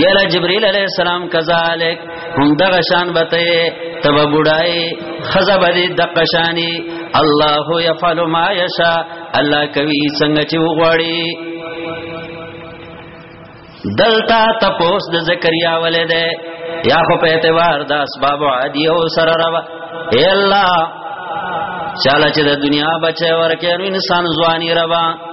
ویلا جبرئیل علیہ السلام کذالک هم دغه شان بته تب بډای خزب دې د قشانی الله یفعل ما یشا الله کوي څنګه چې وغواړي دلتا تپوس د زکریا ولې ده یا خو په اعتبار د اسباب عادی او سره روا اے الله چاله چې د دنیا بچي ورکه انسان ځواني روا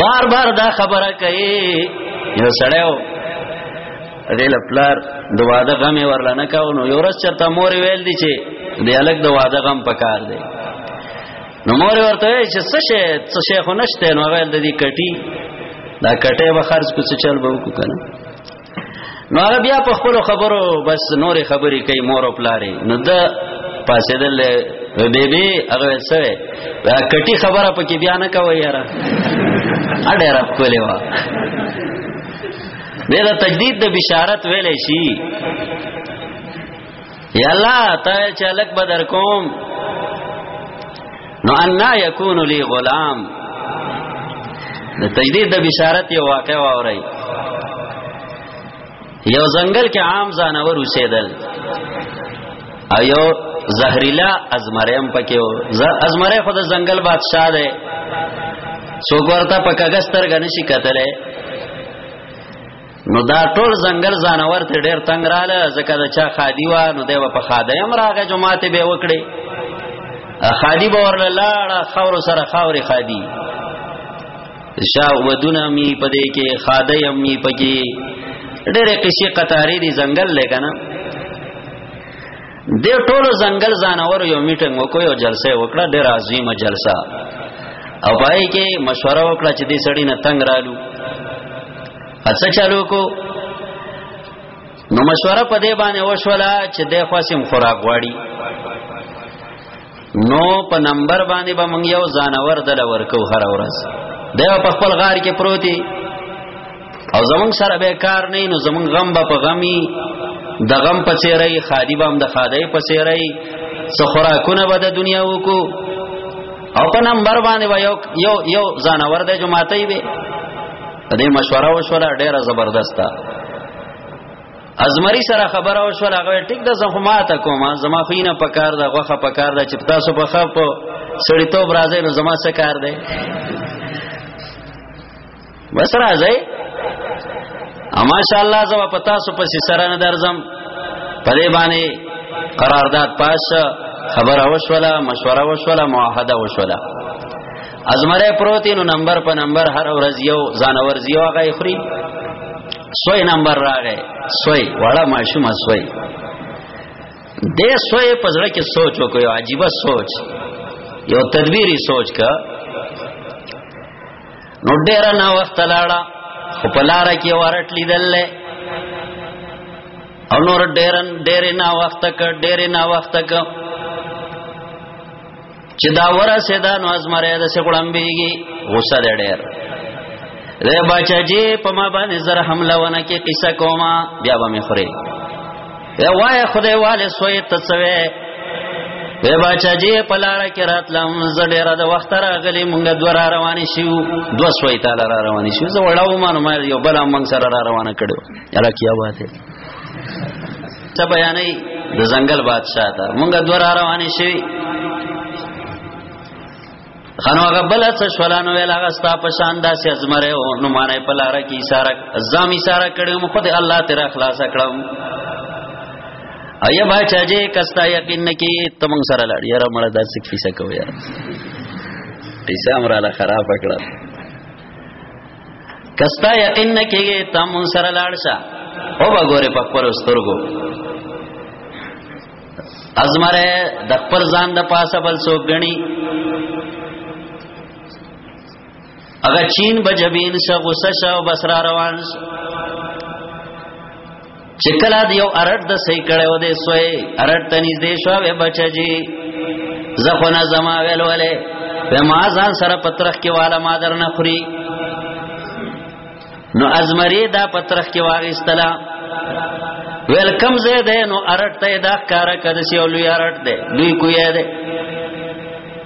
بار بار دا خبره کوي یو سړیو دې لپلار د واده غمه ورل نه کاو نو یو ورځ چرته مور ویل دي چې دې الګ د واده غم پکار دی نو مور ورته چې څه شي څه شي خو نشته نو ویل د دې کټي دا کټه به خرج کو څه چل به وکړه نو هغه بیا په خپل خبرو بس نورې خبرې کوي مور او پلارې نو دا پاسېدل بیبي هغه سره کټي خبره پکې بیا نه کوي یاره اډه رب کولې وا دغه تجدید د بشارت ویلې شي یا الله ته چلک بدر کوم نو ان یکون لی غلام د تجدید د بشارت یو واقع واوري یو ځنګل کې عام ځانور اوسېدل او یو زهريلا ازمریم پکې و ازمره خو د ځنګل بادشاہ دی څوک ورته پکګستر غنشي کتلې نو دا ټول زنګر ځانور ته ډیر تنگ رااله ځکه دا چا خادي وا نو دی په خاده هم راغه جماعت به وکړي خادي به ورله لاړه خور سره خوري خادي شا ودونه می پدې کې خاده هم می پکې ډېر قصې قطاری دي زنګل لګنه د ټولو زنګل ځانور یو میټنګ وکړو یو جلسه وکړه ډېر عظیمه جلسه او پای کې مشوره وکړه چې دې سړی نه تنگ رالو پس چلو کو نو مشوره په دې باندې وشولا چې د خواسم خوراک غواړي نو په نمبر باندې به مونږ یو ځانور دل ورکو هر ورځ دا په خپل غار کې پروتي او زمونږ سره به کار نه نو زمونږ غم به په غمي د غم په چیرې خادي به هم د خادي په چیرې څو خوراکونه به د دنیا وکړو او په نمبر باندې یو یو یو ځانور د جماعتې به دې مشوره وشوله ډیره زبردسته ازمری سره خبره وشوله هغه ټیک د زخمات کوم زما خینه پکار ده غوخه پکار ده چې تاسو په خپ سړی ته برازه نو زما څه کار ده بس راځي اما شاء الله زما پتا سو پس سره نه درځم پدې باندې قرارداد پاس خبره وشوله مشوره وشوله معاهده وشوله ازمره پروتینو نمبر په نمبر هر ورځ یو ځانور زیو هغه خوري سوی نمبر راغې سوی وړه ماشوم سوی دې سوی په ځړه کې سوچ وکړ یو عجیب سوچ یو تدبیری سوچ کا نو ډیر نه وخت لاړه خو په لار کې ورټ لیدل او نور ډیر ډیر نه وخت ک ډیر نه وخت ک چې دا ورسه دا نو ازمره د سګړم بیږي غوسه ده ډېر ره بچا جی په ما باندې زره حمله ونه کې قصه کوما بیا به مې خوري یا وای خدای والے سوې تڅوي وی بچا جی په لار کې راتلم زړه را د وخت راغلی مونږ دورا رواني شو دو سوې تعالی را رواني شو زه وړاو مانو ما یو بل مونږ سره را روانه کړو یاره کیا واسه څه بیانې د ځنګل بادشاہ تر مونږه دور روانې شي خنو هغه بل څه شولانو ویل هغه ستا په شان داسې ازمره او نو مانای په لار کې اشاره ځم اشاره کړم خو د الله تر اخلاص کړم ایا با چاجه کستا یقین نکی تم سره لړ یار مړ داس کیسه کو یار پیسې امراله خراب کړه کستا یقین نه کېږي ته مون سره لاړ شه او وګوره په خپل سترګو ازمره د خپل ځان د پاسه بل څوک غني اگر چین بجبین شا غصه شا و بسرا روان شا چې کله د یو ارټ د صحیح کړو دې سوې ارټ ته نږدې شو به بچجی زه خو نه زما ویل ولې په ما ځان سره پترخ کې والا ما در نه خوري نو ازمری دا پترخ کې واغستلا ویل کم زه ده نو ارټ ته دا کار کده سی اولوی ارټ ده دوی کوی ده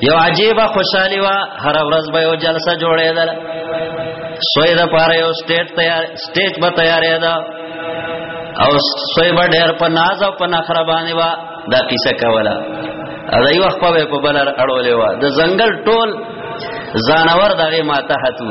یو عجیب خوشحالي وا هر ورځ به یو جلسه جوړېدل سوی د پاره یو سټیج تیار سټیج به تیارې ده او سوی به ډېر په ناز او په نخره باندې وا دا کیسه کوله دا یو خپل په بلر اړولې وا د ځنګل ټول ځانور دغه ماته هتو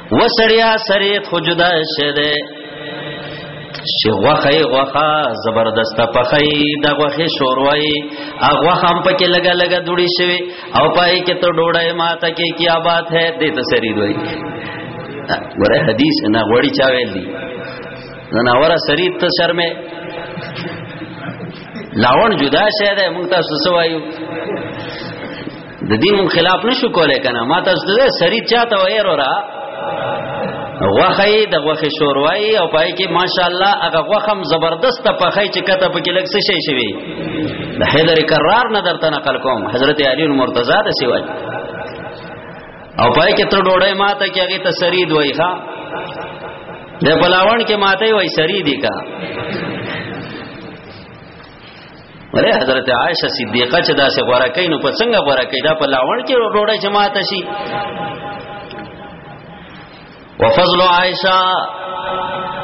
وسړیا سری خو جدا شه ده چې غوخه غوخه زبردست پخې د غوخه شوروي هغه هم پکې لګا لګا دوړي شوی او پای کې ته ډوړای ماته کې کیا بات ہے دې ته سری دوی ګوره حدیث نه غوړي چا ویل دي نه ناوره سری ته شرمه لاون جدا شه ده موږ تاسو سوایو د دې مون خلاف نشو کولای کنه ما تاسو ته سری چاته وای رورا غوخی د غوخی شوروای او پای کې ماشاءالله هغه غوخم زبردست پخای چې کته په کې لګ څه شي شوی د حیدر کرار نه درته نقل کوم حضرت علی المرتضی د سیوای او پای کې تر ډوړې ماته کې هغه ته سری دوی ښا د پلاوان کې ماته وای سری دی کا ولې حضرت عائشه صدیقه چې دا سه غوړه کین نو په څنګه غوړه کین دا په لاوړ کې ډوړې جماعت شي وفضل عائشه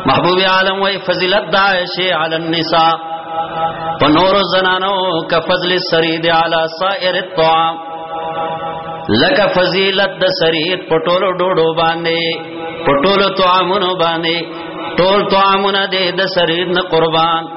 محبوب عالم وای فضیلت د عائشه علی النساء په نور زنانو ک فضل سرید علی سائر الطعام لک فضیلت د سرید پټولو ډوډو باندې پټولو طعامونو باندې ټول طعامونه دې د سرید نه قربان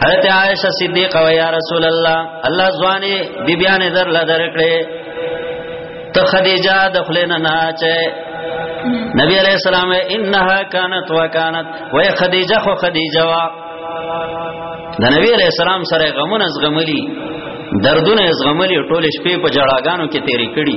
حضرت عائشہ صدیقہ و یا رسول الله الله ځواني بی بیان در لدر کړې ته خدیجه د خلینو نه چې نبی علیہ السلام انها کانت وکانت و خدیجه خو خدیجه وا د نبی علیہ السلام سره غمون از غملی دردونه از غملی ټول شپې په جړاګانو کې تیرې کړي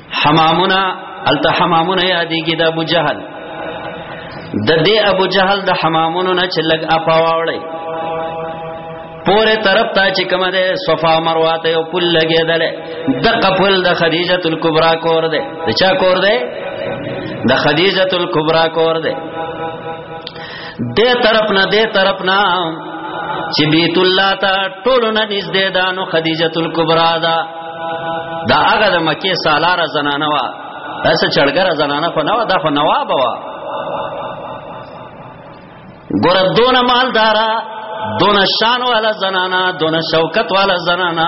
حمامونه الته حمامونه یادېږي د ابو جهل د دې ابو جهل د حمامونو نه چې لګ اپاوړې پوره طرف ته چې کومه ده صفا مروه ته یو پل لګېدل د قپل د خدیجه الکبرى کور ده د چا کور ده د خدیجه الکبرى کور ده دې طرف نه دې طرف نه چې بیت الله ته ټول نه نږدې ده نو خدیجه الکبرى ده دا هغه د مکه سالار زنانه وا داسه چړګره زنانه خو نه وا دا خو نواب وا ګور دونه مالدارا دونه شان والا زنانا دونه شوکت والا زنانا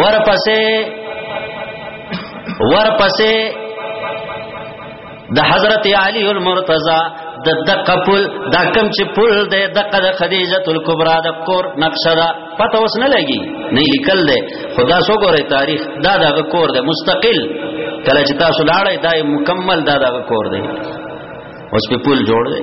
ورپسې ورپسې د حضرت علی المرتضی د دقه پل دا کم چې پل دی دقه د خدیجه الکبرى د کور نقشه ده پته اوس نه لګي نه لیکل دی خدا سو ګوره تاریخ دا دغه کور دی مستقل کله چې تاسو لاړې دا مکمل دا دغه کور دی اوس په پل جوړ دی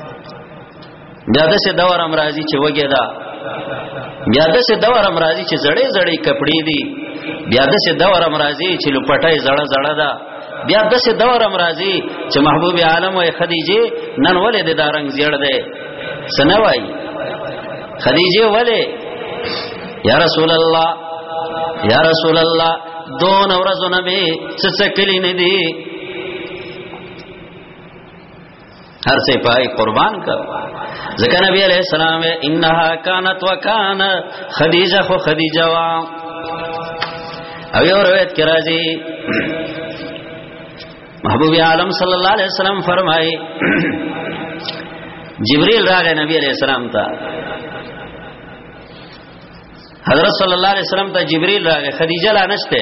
بیا د څه دور امراضي چې وګه دا بیا د څه دور امراضي چې زړې زړې کپڑے دي بیا د څه دور امراضي چې لپټای زړه زړه ده بیا د څه دور امراضي چې محبوب عالم او خدیجه نن ولې د دارنګ زیړ ده سنوي خدیجه ولې یا رسول الله یا رسول الله دون ورځونه به څه څه کلی نه دي هر څه پای قربان کړ ځکه نبی علیہ السلام انها کانت وکانا خدیجه خو خدیجه وا او یو روایت کې راځي محبوب عالم صلی الله علیه وسلم فرمایي جبريل راغی نبی علیہ السلام ته حضرت صلی الله علیه وسلم ته جبريل راغی خدیجه لا نشته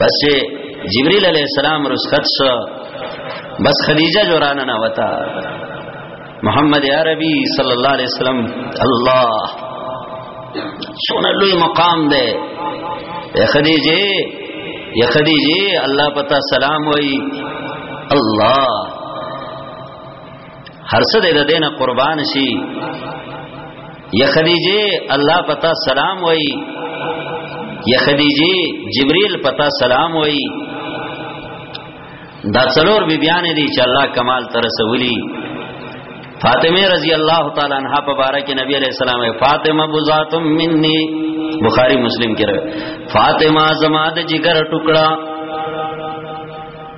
بس جبريل عليه السلام رسخت سو بس خدیجه جورانا نه وتا محمد عربي صلی الله علیه وسلم الله سونه لوی مقام ده اے خدیجه یا خدیجه الله پتا سلام وای الله هر څه د دینه قربان شي یا خدیجه الله پتا سلام وای یا خدیجه جبرئیل پتا سلام وای دا څلور بی بیان دي چې الله کمال تر رسولي فاطمه رضی الله تعالی عنها په باره کې نبی علیہ السلام فاطمه بذات مني بخاری مسلم کې راغلی فاطمه زما د جګر ټوکړه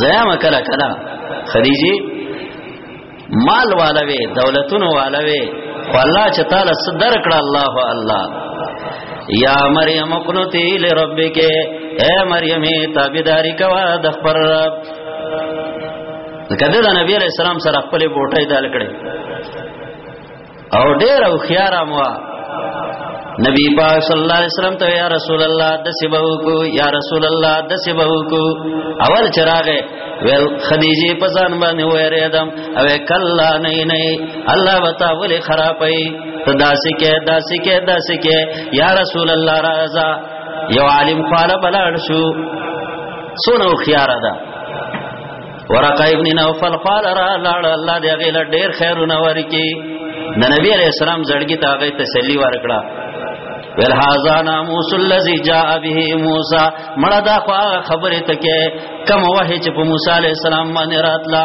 زیام کلا کلا خدیجه مال والوي دولتونو والوي والله چې تعالی صدر کړه الله الله یا مریم قنوتی لربک اے مریم تابعداری کوا د خبر رب کده د نبی علیہ السلام سره خپل بوټي دال کړي او ډېر او خيارم وا نبی پاک صلی الله علیه وسلم ته یا رسول الله د سبو کو یا رسول الله د سبو کو اول چراغه ویل خدیجه په ځان باندې وریدم او کلا نه نه الله وتا ولې خرابې ته داسې کې داسې کې داسې کې یا رسول الله رضا یو عالم خاله بلړ شو سونو خيار ده ورقه ابن نوفل قال را لاړ الله دې غیل ډیر خیرونه ورکی د نبی علیہ السلام زړګی ته غي تسلی ورکړه ول هاذا ناموس الذی جاء به موسی مړه دا خو خبره ته کې کم وه چې په موسی علیہ السلام باندې راتلا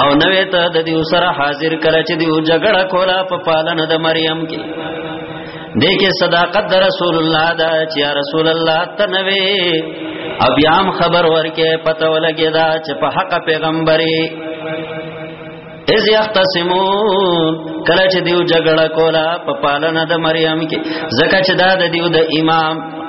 او نوې ته د دې سره حاضر کړه چې دی جګړه کولا په پالن د مریم کې دې کې صداقت د رسول الله دا چې یا رسول الله ته نوې او بیا هم خبر ورکې پته ولګی دا چې په حق پیغمبري از یختصمون کله چې دیو جګړه کولا په پالن د مریم کې زکه چې دا د دیو د امام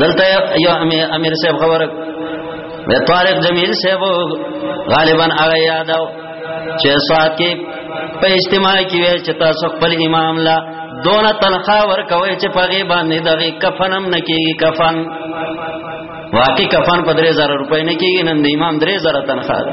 دلته یو امیر صاحب خبره وی طارق جمیل صاحب غالبا هغه یادو چې سواد کې په اجتماع کې وی چې تاسو خپل امام لا دون تنخوا ورکوي چې پغه باندې دغه کفنم نکېږي کفن واقعي کفن په 3000 روپۍ نه کېږي نن د امام 3000 تنخوا ده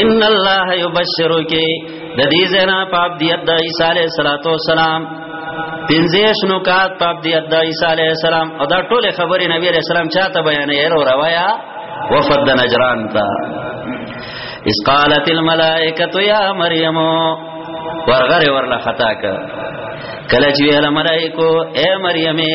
ان الله یبشرک د دې زنا پاپ دی د عیسی علیه السلام پنځیش نکات پاپ دی د عیسی علیه السلام او دا ټول خبرې نبی علیہ السلام چاته بیانې ورو روایا وفد د نجران تا اس قالت الملائکه یا مریم ورغره ورلا خطا ک کله چې ویل ملائکو اے مریمه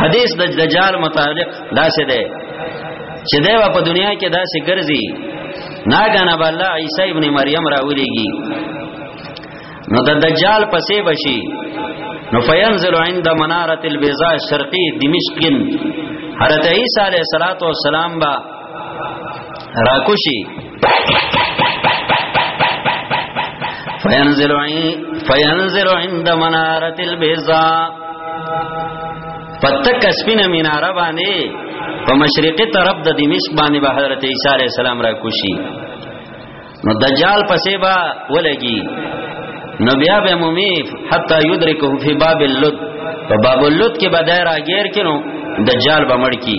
حدیث د دجال متعلق داسې ده چې دی په دنیا کې داسې ګرځي ناګانه به الله عیسی ابن مریم راولېږي نو د دجال پسې بشي نو فینزل عند منارت البیضاء شرقی دمشق حضرت عیسی علیہ الصلوۃ والسلام با راکوشی فینزل فینزل عند منارت البیضا پتک سپین مناره باندې په مشرقي طرف د دمشق باندې به حضرت عیسی علی السلام را کوشي نو دجال پسې با ولګي نو بیا به مومي حتا یدرکه فی باب اللد په باب اللد کې به دایره غیر کینو دجال به مړ کی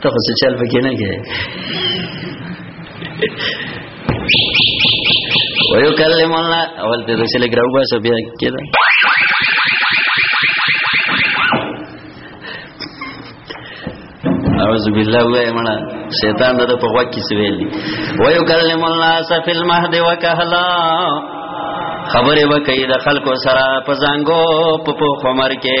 ته خو څه چل پکې نه کې ويكلم الله اول ته رسول ګراو با سو بیا کېدا اعوذ بالله وای مړه شیطان دته په غوږ کې سویلی ويكلم الله فی المهد وکهلا خبره وکي د خلکو سره په زنګو په په خمر کې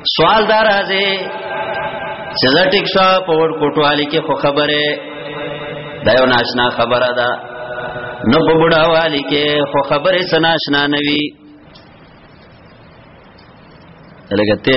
سوال دا راځي چې زه ټیک شو په ور کوټوالي کې خو خبره دا یو ناشنا خبره ده نو په بډاوالي کې خو خبره سناشنا نوي لګته